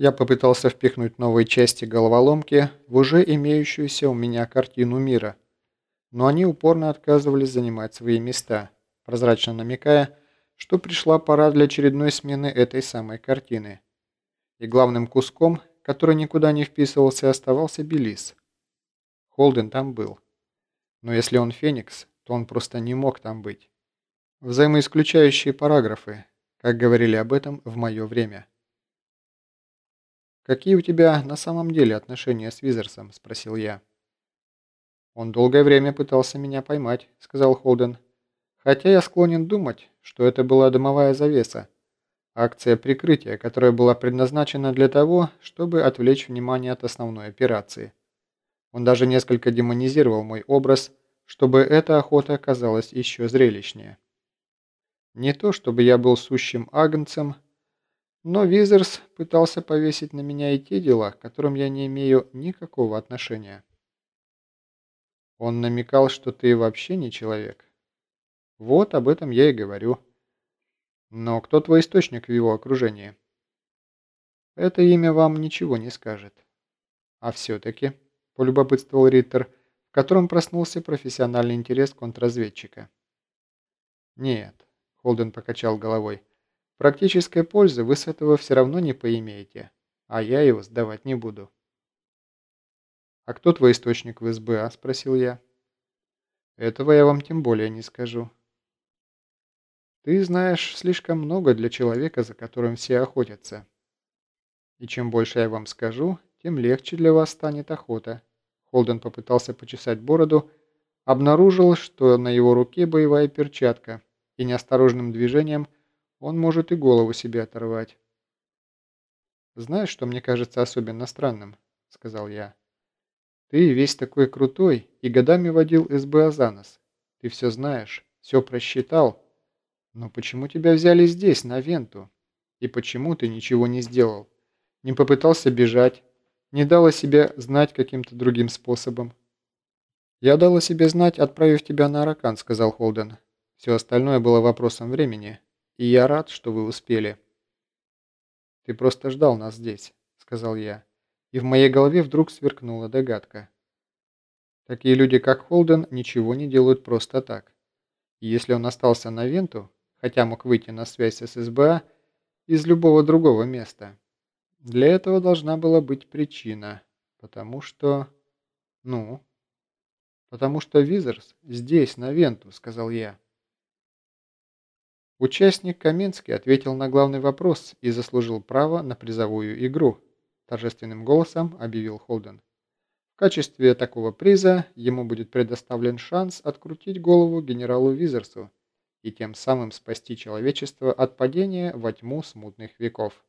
Я попытался впихнуть новые части головоломки в уже имеющуюся у меня картину мира, но они упорно отказывались занимать свои места, прозрачно намекая, что пришла пора для очередной смены этой самой картины. И главным куском, который никуда не вписывался, оставался Белис. Холден там был. Но если он Феникс, то он просто не мог там быть. Взаимоисключающие параграфы, как говорили об этом в мое время. «Какие у тебя на самом деле отношения с Визерсом?» – спросил я. «Он долгое время пытался меня поймать», – сказал Холден. «Хотя я склонен думать, что это была дымовая завеса, акция прикрытия, которая была предназначена для того, чтобы отвлечь внимание от основной операции. Он даже несколько демонизировал мой образ, чтобы эта охота оказалась еще зрелищнее. Не то, чтобы я был сущим агнцем, но Визерс пытался повесить на меня и те дела, к которым я не имею никакого отношения. Он намекал, что ты вообще не человек. Вот об этом я и говорю. Но кто твой источник в его окружении? Это имя вам ничего не скажет. А все-таки, полюбопытствовал Риттер, в котором проснулся профессиональный интерес контрразведчика. Нет, Холден покачал головой. Практической пользы вы с этого все равно не поимеете, а я его сдавать не буду. «А кто твой источник в СБА?» – спросил я. «Этого я вам тем более не скажу». «Ты знаешь слишком много для человека, за которым все охотятся. И чем больше я вам скажу, тем легче для вас станет охота». Холден попытался почесать бороду, обнаружил, что на его руке боевая перчатка, и неосторожным движением – он может и голову себе оторвать. «Знаешь, что мне кажется особенно странным?» – сказал я. «Ты весь такой крутой и годами водил СБА за нос. Ты все знаешь, все просчитал. Но почему тебя взяли здесь, на Венту? И почему ты ничего не сделал? Не попытался бежать? Не дал о себе знать каким-то другим способом?» «Я дал о себе знать, отправив тебя на Аракан», – сказал Холден. «Все остальное было вопросом времени». И я рад, что вы успели. Ты просто ждал нас здесь, сказал я. И в моей голове вдруг сверкнула догадка. Такие люди, как Холден, ничего не делают просто так. И если он остался на Венту, хотя мог выйти на связь с СБА из любого другого места, для этого должна была быть причина. Потому что... Ну... Потому что Визерс здесь, на Венту, сказал я. Участник Каменский ответил на главный вопрос и заслужил право на призовую игру, торжественным голосом объявил Холден. В качестве такого приза ему будет предоставлен шанс открутить голову генералу Визерсу и тем самым спасти человечество от падения во тьму смутных веков.